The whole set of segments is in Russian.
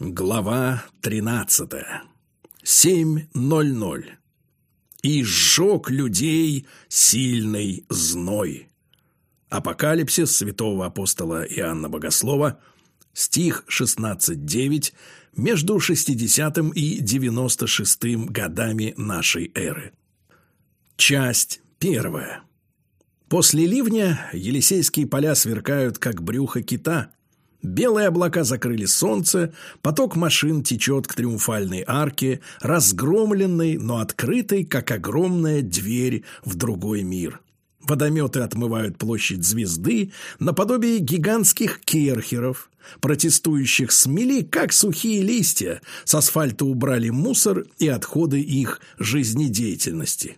Глава 13. 7.00. «И сжег людей сильный зной». Апокалипсис святого апостола Иоанна Богослова, стих 16.9, между 60 и 96 годами нашей эры. Часть первая. После ливня Елисейские поля сверкают, как брюхо кита – Белые облака закрыли солнце, поток машин течет к триумфальной арке, разгромленной, но открытой, как огромная дверь в другой мир. Водометы отмывают площадь звезды наподобие гигантских керхеров. Протестующих смели, как сухие листья, с асфальта убрали мусор и отходы их жизнедеятельности.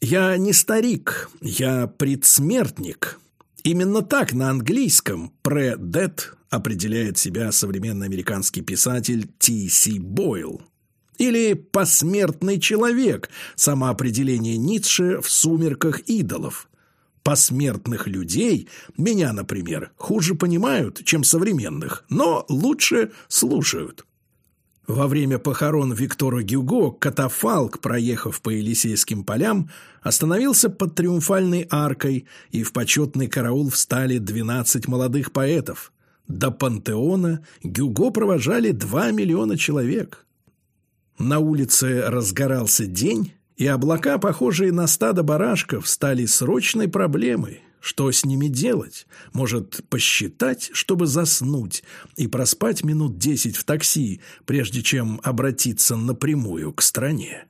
«Я не старик, я предсмертник». Именно так на английском «pre-death» определяет себя современный американский писатель Т. Си Бойл. Или «посмертный человек» – самоопределение Ницше в «Сумерках идолов». Посмертных людей, меня, например, хуже понимают, чем современных, но лучше слушают. Во время похорон Виктора Гюго катафалк, проехав по Елисейским полям, остановился под триумфальной аркой, и в почетный караул встали 12 молодых поэтов. До пантеона Гюго провожали два миллиона человек. На улице разгорался день, и облака, похожие на стадо барашков, стали срочной проблемой. Что с ними делать? Может, посчитать, чтобы заснуть и проспать минут десять в такси, прежде чем обратиться напрямую к стране?